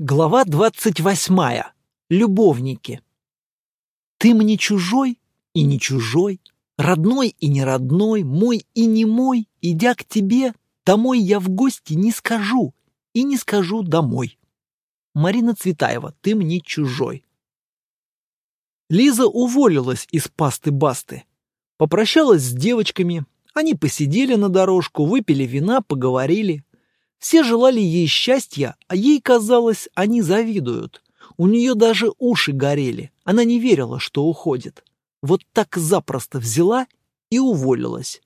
Глава двадцать восьмая. Любовники. Ты мне чужой и не чужой, родной и не родной, мой и не мой, идя к тебе, домой я в гости не скажу и не скажу домой. Марина Цветаева, ты мне чужой. Лиза уволилась из пасты-басты. Попрощалась с девочками, они посидели на дорожку, выпили вина, поговорили. Все желали ей счастья, а ей казалось, они завидуют. У нее даже уши горели. Она не верила, что уходит. Вот так запросто взяла и уволилась.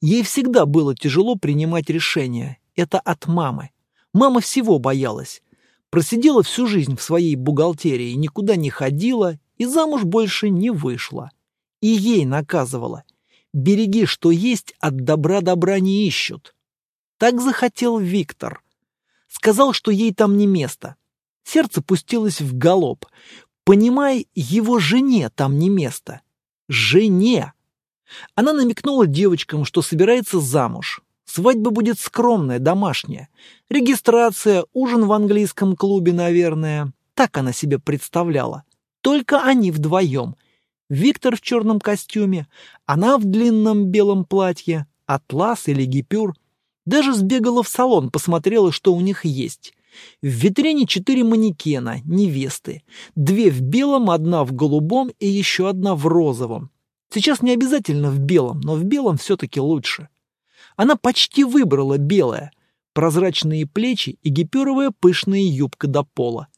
Ей всегда было тяжело принимать решения. Это от мамы. Мама всего боялась. Просидела всю жизнь в своей бухгалтерии, никуда не ходила и замуж больше не вышла. И ей наказывала. Береги, что есть, от добра добра не ищут. Так захотел Виктор. Сказал, что ей там не место. Сердце пустилось в галоп. Понимай, его жене там не место. Жене! Она намекнула девочкам, что собирается замуж. Свадьба будет скромная, домашняя. Регистрация, ужин в английском клубе, наверное. Так она себе представляла. Только они вдвоем. Виктор в черном костюме, она в длинном белом платье, атлас или гипюр – даже сбегала в салон, посмотрела, что у них есть. В витрине четыре манекена, невесты. Две в белом, одна в голубом и еще одна в розовом. Сейчас не обязательно в белом, но в белом все-таки лучше. Она почти выбрала белое. Прозрачные плечи и гиперовая пышная юбка до пола.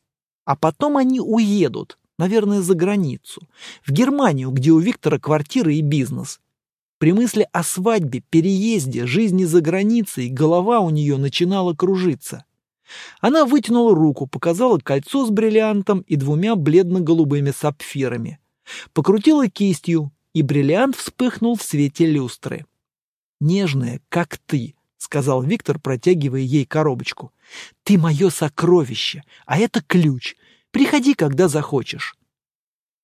А потом они уедут, наверное, за границу. В Германию, где у Виктора квартира и бизнес. При мысли о свадьбе, переезде, жизни за границей голова у нее начинала кружиться. Она вытянула руку, показала кольцо с бриллиантом и двумя бледно-голубыми сапфирами. Покрутила кистью, и бриллиант вспыхнул в свете люстры. «Нежная, как ты», — сказал Виктор, протягивая ей коробочку. «Ты мое сокровище, а это ключ. Приходи, когда захочешь».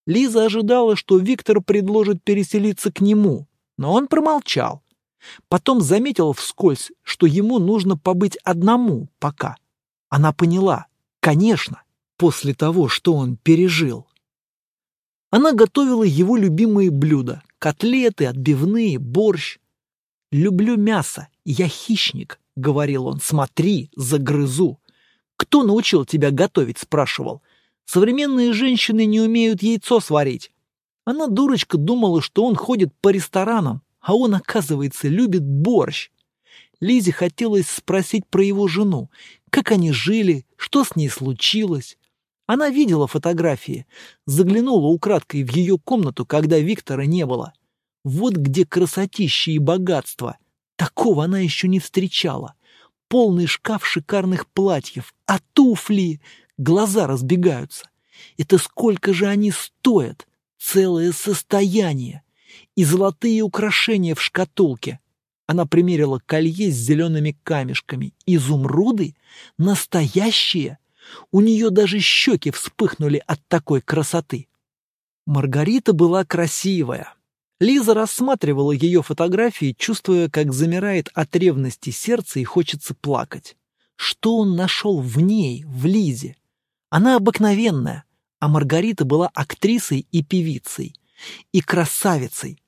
Лиза ожидала, что Виктор предложит переселиться к нему, но он промолчал. Потом заметил вскользь, что ему нужно побыть одному пока. Она поняла, конечно, после того, что он пережил. Она готовила его любимые блюда – котлеты, отбивные, борщ. «Люблю мясо, я хищник», — говорил он, — «смотри, загрызу». «Кто научил тебя готовить?» — спрашивал. «Современные женщины не умеют яйцо сварить. Она, дурочка, думала, что он ходит по ресторанам, а он, оказывается, любит борщ. Лизе хотелось спросить про его жену, как они жили, что с ней случилось. Она видела фотографии, заглянула украдкой в ее комнату, когда Виктора не было. Вот где красотища и богатство. Такого она еще не встречала. Полный шкаф шикарных платьев, а туфли... Глаза разбегаются. Это сколько же они стоят? Целое состояние и золотые украшения в шкатулке. Она примерила колье с зелеными камешками. Изумруды? Настоящие? У нее даже щеки вспыхнули от такой красоты. Маргарита была красивая. Лиза рассматривала ее фотографии, чувствуя, как замирает от ревности сердце и хочется плакать. Что он нашел в ней, в Лизе? Она обыкновенная, а Маргарита была актрисой и певицей, и красавицей.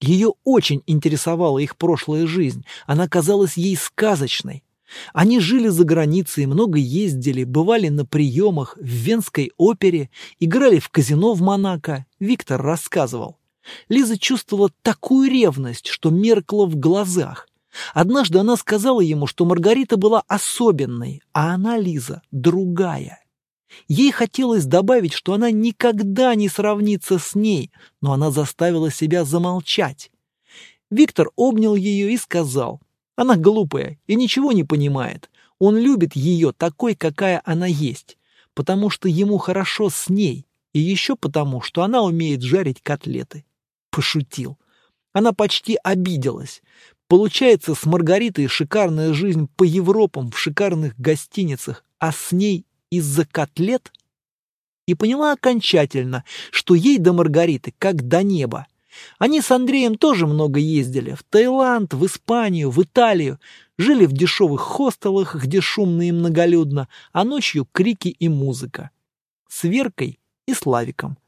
Ее очень интересовала их прошлая жизнь, она казалась ей сказочной. Они жили за границей, много ездили, бывали на приемах, в Венской опере, играли в казино в Монако, Виктор рассказывал. Лиза чувствовала такую ревность, что меркла в глазах. Однажды она сказала ему, что Маргарита была особенной, а она, Лиза, другая. Ей хотелось добавить, что она никогда не сравнится с ней, но она заставила себя замолчать. Виктор обнял ее и сказал, она глупая и ничего не понимает. Он любит ее такой, какая она есть, потому что ему хорошо с ней, и еще потому, что она умеет жарить котлеты. Пошутил. Она почти обиделась. Получается, с Маргаритой шикарная жизнь по Европам в шикарных гостиницах, а с ней из-за котлет? И поняла окончательно, что ей до Маргариты как до неба. Они с Андреем тоже много ездили. В Таиланд, в Испанию, в Италию. Жили в дешевых хостелах, где шумно и многолюдно, а ночью крики и музыка. С Веркой и Славиком.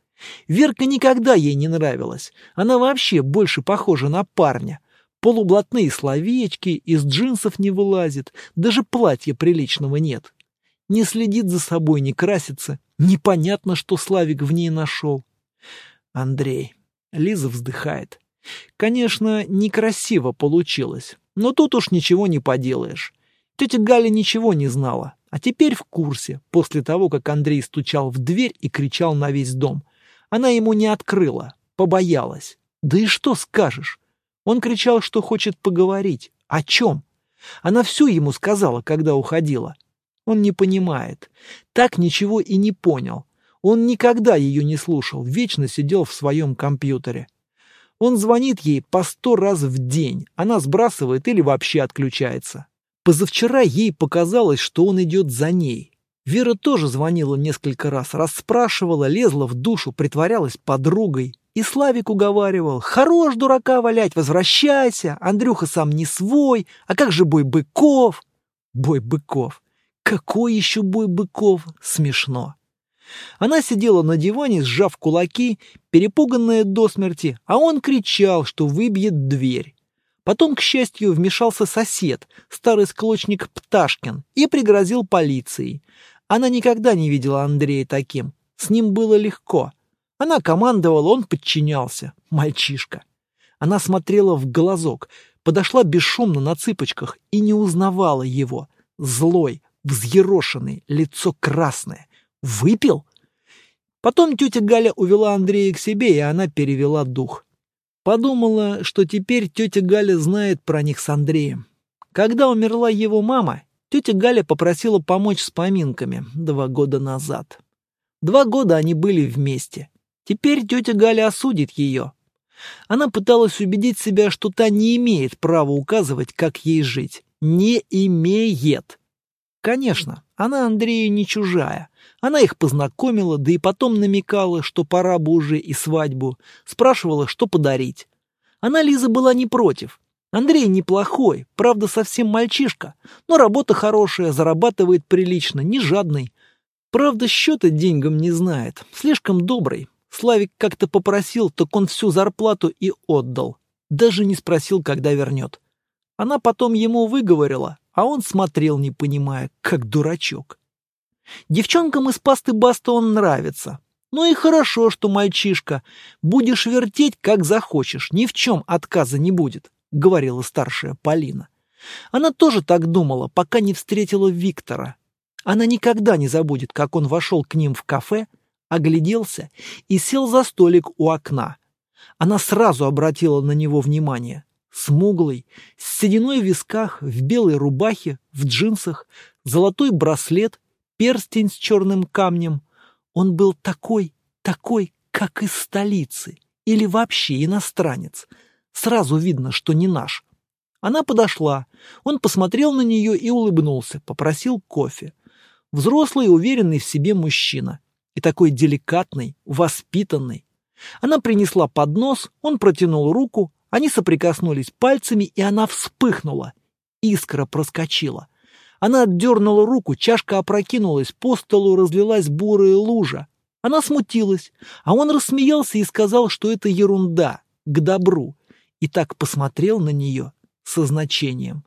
Верка никогда ей не нравилась. Она вообще больше похожа на парня. Полублатные словечки, из джинсов не вылазит, даже платья приличного нет. Не следит за собой, не красится. Непонятно, что Славик в ней нашел. Андрей. Лиза вздыхает. Конечно, некрасиво получилось, но тут уж ничего не поделаешь. Тетя Галя ничего не знала, а теперь в курсе, после того, как Андрей стучал в дверь и кричал на весь дом. Она ему не открыла, побоялась. Да и что скажешь? Он кричал, что хочет поговорить. О чем? Она все ему сказала, когда уходила. Он не понимает. Так ничего и не понял. Он никогда ее не слушал, вечно сидел в своем компьютере. Он звонит ей по сто раз в день, она сбрасывает или вообще отключается. Позавчера ей показалось, что он идет за ней. Вера тоже звонила несколько раз, расспрашивала, лезла в душу, притворялась подругой. И Славик уговаривал, хорош дурака валять, возвращайся, Андрюха сам не свой, а как же бой быков? Бой быков. Какой еще бой быков? Смешно. Она сидела на диване, сжав кулаки, перепуганная до смерти, а он кричал, что выбьет дверь. Потом, к счастью, вмешался сосед, старый склочник Пташкин, и пригрозил полицией. Она никогда не видела Андрея таким. С ним было легко. Она командовала, он подчинялся. Мальчишка. Она смотрела в глазок, подошла бесшумно на цыпочках и не узнавала его. Злой, взъерошенный, лицо красное. Выпил? Потом тетя Галя увела Андрея к себе, и она перевела дух. Подумала, что теперь тетя Галя знает про них с Андреем. Когда умерла его мама, тетя Галя попросила помочь с поминками два года назад. Два года они были вместе. Теперь тетя Галя осудит ее. Она пыталась убедить себя, что та не имеет права указывать, как ей жить. Не имеет. Конечно, она Андрею не чужая. Она их познакомила, да и потом намекала, что пора бы уже и свадьбу. Спрашивала, что подарить. Она, Лиза, была не против. Андрей неплохой, правда, совсем мальчишка, но работа хорошая, зарабатывает прилично, не жадный. Правда, счета деньгам не знает, слишком добрый. Славик как-то попросил, так он всю зарплату и отдал. Даже не спросил, когда вернет. Она потом ему выговорила, а он смотрел, не понимая, как дурачок. Девчонкам из пасты Баста он нравится. Ну и хорошо, что мальчишка. Будешь вертеть, как захочешь, ни в чем отказа не будет, говорила старшая Полина. Она тоже так думала, пока не встретила Виктора. Она никогда не забудет, как он вошел к ним в кафе, огляделся и сел за столик у окна. Она сразу обратила на него внимание. Смуглый, с сединой в висках, в белой рубахе, в джинсах, золотой браслет перстень с черным камнем. Он был такой, такой, как из столицы, или вообще иностранец. Сразу видно, что не наш. Она подошла. Он посмотрел на нее и улыбнулся, попросил кофе. Взрослый, уверенный в себе мужчина. И такой деликатный, воспитанный. Она принесла поднос, он протянул руку, они соприкоснулись пальцами, и она вспыхнула. Искра проскочила. Она отдернула руку, чашка опрокинулась, по столу разлилась бурая лужа. Она смутилась, а он рассмеялся и сказал, что это ерунда, к добру, и так посмотрел на нее со значением.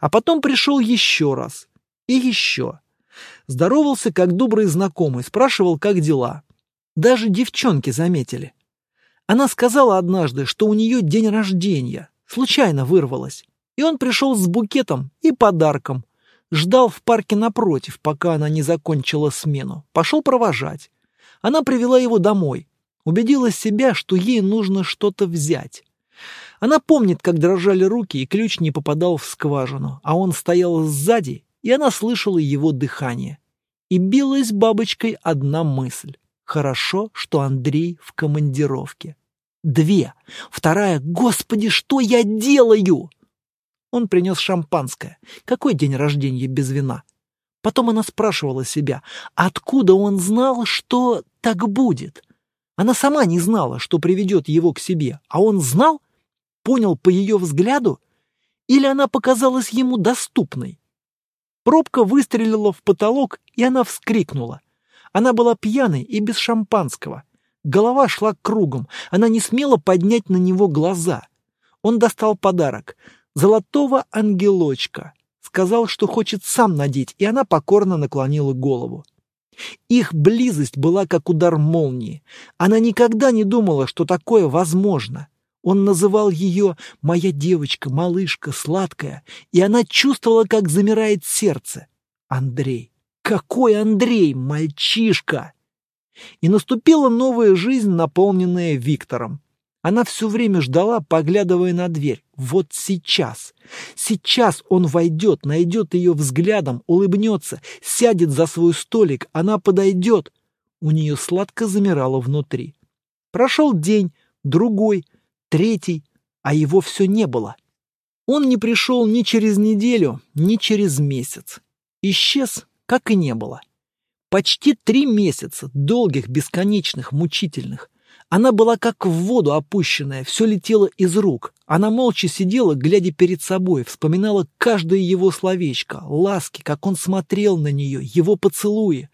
А потом пришел еще раз и еще. Здоровался, как добрый знакомый, спрашивал, как дела. Даже девчонки заметили. Она сказала однажды, что у нее день рождения, случайно вырвалась. И он пришел с букетом и подарком, Ждал в парке напротив, пока она не закончила смену. Пошел провожать. Она привела его домой. Убедила себя, что ей нужно что-то взять. Она помнит, как дрожали руки, и ключ не попадал в скважину, а он стоял сзади, и она слышала его дыхание. И билась бабочкой одна мысль. Хорошо, что Андрей в командировке. Две. Вторая. Господи, что я делаю? Он принес шампанское. Какой день рождения без вина? Потом она спрашивала себя, откуда он знал, что так будет? Она сама не знала, что приведет его к себе, а он знал, понял по ее взгляду, или она показалась ему доступной. Пробка выстрелила в потолок, и она вскрикнула. Она была пьяной и без шампанского. Голова шла кругом, она не смела поднять на него глаза. Он достал подарок — золотого ангелочка. Сказал, что хочет сам надеть, и она покорно наклонила голову. Их близость была как удар молнии. Она никогда не думала, что такое возможно. Он называл ее «моя девочка, малышка, сладкая», и она чувствовала, как замирает сердце. Андрей. Какой Андрей, мальчишка! И наступила новая жизнь, наполненная Виктором. Она все время ждала, поглядывая на дверь. Вот сейчас. Сейчас он войдет, найдет ее взглядом, улыбнется, сядет за свой столик, она подойдет. У нее сладко замирало внутри. Прошел день, другой, третий, а его все не было. Он не пришел ни через неделю, ни через месяц. Исчез, как и не было. Почти три месяца, долгих, бесконечных, мучительных. Она была как в воду опущенная, все летело из рук. Она молча сидела, глядя перед собой, вспоминала каждое его словечко, ласки, как он смотрел на нее, его поцелуи.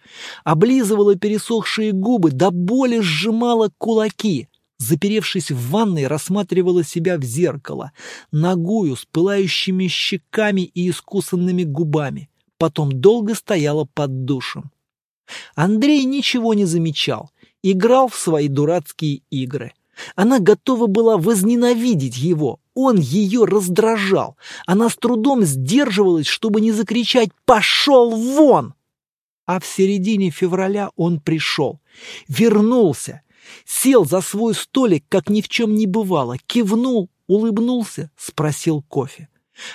Облизывала пересохшие губы, до боли сжимала кулаки заперевшись в ванной, рассматривала себя в зеркало, нагую, с пылающими щеками и искусанными губами. Потом долго стояла под душем. Андрей ничего не замечал, играл в свои дурацкие игры. Она готова была возненавидеть его, он ее раздражал. Она с трудом сдерживалась, чтобы не закричать «Пошел вон!». А в середине февраля он пришел, вернулся, Сел за свой столик, как ни в чем не бывало, кивнул, улыбнулся, спросил кофе.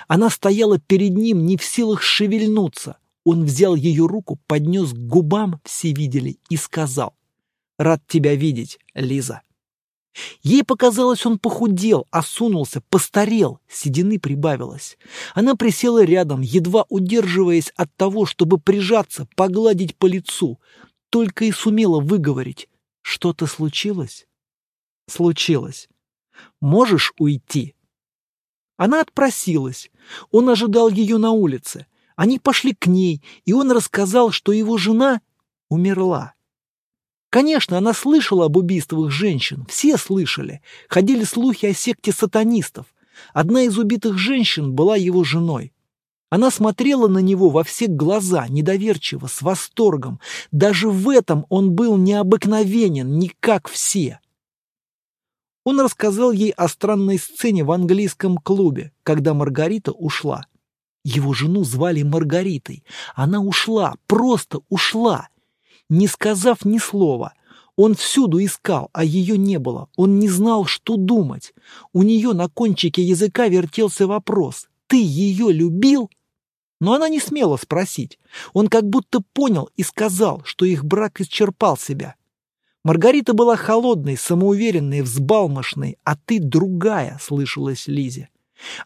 Она стояла перед ним, не в силах шевельнуться. Он взял ее руку, поднес к губам, все видели, и сказал, «Рад тебя видеть, Лиза». Ей показалось, он похудел, осунулся, постарел, седины прибавилось. Она присела рядом, едва удерживаясь от того, чтобы прижаться, погладить по лицу, только и сумела выговорить. Что-то случилось? Случилось. Можешь уйти? Она отпросилась. Он ожидал ее на улице. Они пошли к ней, и он рассказал, что его жена умерла. Конечно, она слышала об убийствах женщин, все слышали. Ходили слухи о секте сатанистов. Одна из убитых женщин была его женой. Она смотрела на него во все глаза, недоверчиво, с восторгом. Даже в этом он был необыкновенен, не как все. Он рассказал ей о странной сцене в английском клубе, когда Маргарита ушла. Его жену звали Маргаритой. Она ушла, просто ушла, не сказав ни слова. Он всюду искал, а ее не было. Он не знал, что думать. У нее на кончике языка вертелся вопрос. «Ты ее любил?» Но она не смела спросить. Он как будто понял и сказал, что их брак исчерпал себя. Маргарита была холодной, самоуверенной, взбалмошной, а ты другая, слышалась Лизе.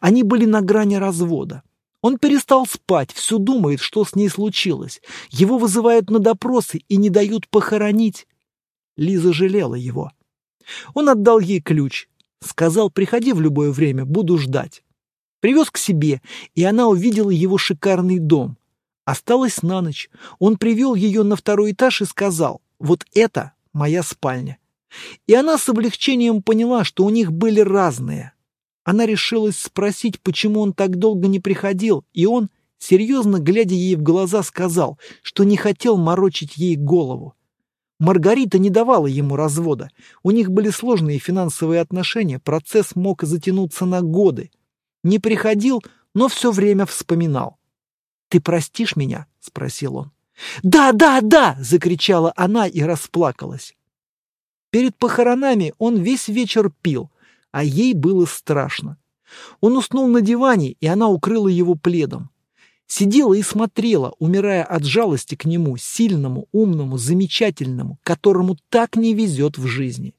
Они были на грани развода. Он перестал спать, все думает, что с ней случилось. Его вызывают на допросы и не дают похоронить. Лиза жалела его. Он отдал ей ключ. Сказал, приходи в любое время, буду ждать. Привез к себе, и она увидела его шикарный дом. Осталась на ночь. Он привел ее на второй этаж и сказал, вот это моя спальня. И она с облегчением поняла, что у них были разные. Она решилась спросить, почему он так долго не приходил, и он, серьезно глядя ей в глаза, сказал, что не хотел морочить ей голову. Маргарита не давала ему развода. У них были сложные финансовые отношения, процесс мог затянуться на годы. Не приходил, но все время вспоминал. «Ты простишь меня?» — спросил он. «Да, да, да!» — закричала она и расплакалась. Перед похоронами он весь вечер пил, а ей было страшно. Он уснул на диване, и она укрыла его пледом. Сидела и смотрела, умирая от жалости к нему, сильному, умному, замечательному, которому так не везет в жизни.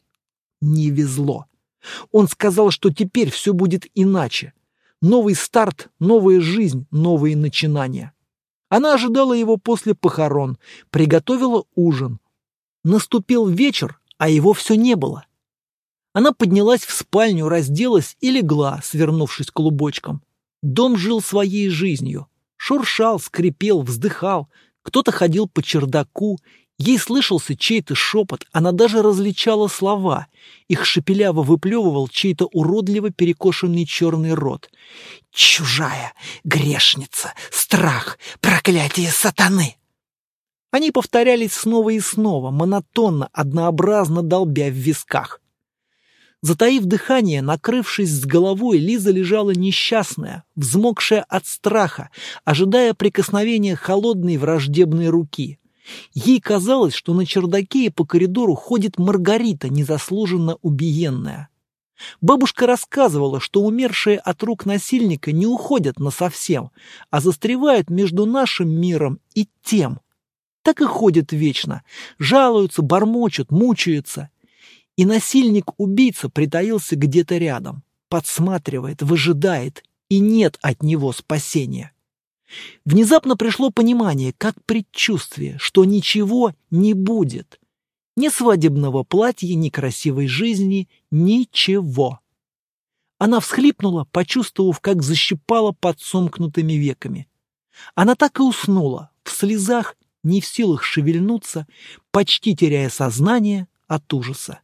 Не везло. Он сказал, что теперь все будет иначе. Новый старт, новая жизнь, новые начинания. Она ожидала его после похорон, приготовила ужин. Наступил вечер, а его все не было. Она поднялась в спальню, разделась и легла, свернувшись клубочком. Дом жил своей жизнью. Шуршал, скрипел, вздыхал. Кто-то ходил по чердаку. Ей слышался чей-то шепот, она даже различала слова. Их шепеляво выплевывал чей-то уродливо перекошенный черный рот. «Чужая, грешница, страх, проклятие сатаны!» Они повторялись снова и снова, монотонно, однообразно долбя в висках. Затаив дыхание, накрывшись с головой, Лиза лежала несчастная, взмокшая от страха, ожидая прикосновения холодной враждебной руки. Ей казалось, что на чердаке и по коридору ходит Маргарита, незаслуженно убиенная. Бабушка рассказывала, что умершие от рук насильника не уходят насовсем, а застревают между нашим миром и тем. Так и ходят вечно, жалуются, бормочут, мучаются. И насильник-убийца притаился где-то рядом, подсматривает, выжидает, и нет от него спасения. Внезапно пришло понимание, как предчувствие, что ничего не будет. Ни свадебного платья, ни красивой жизни, ничего. Она всхлипнула, почувствовав, как защипала под сомкнутыми веками. Она так и уснула, в слезах, не в силах шевельнуться, почти теряя сознание от ужаса.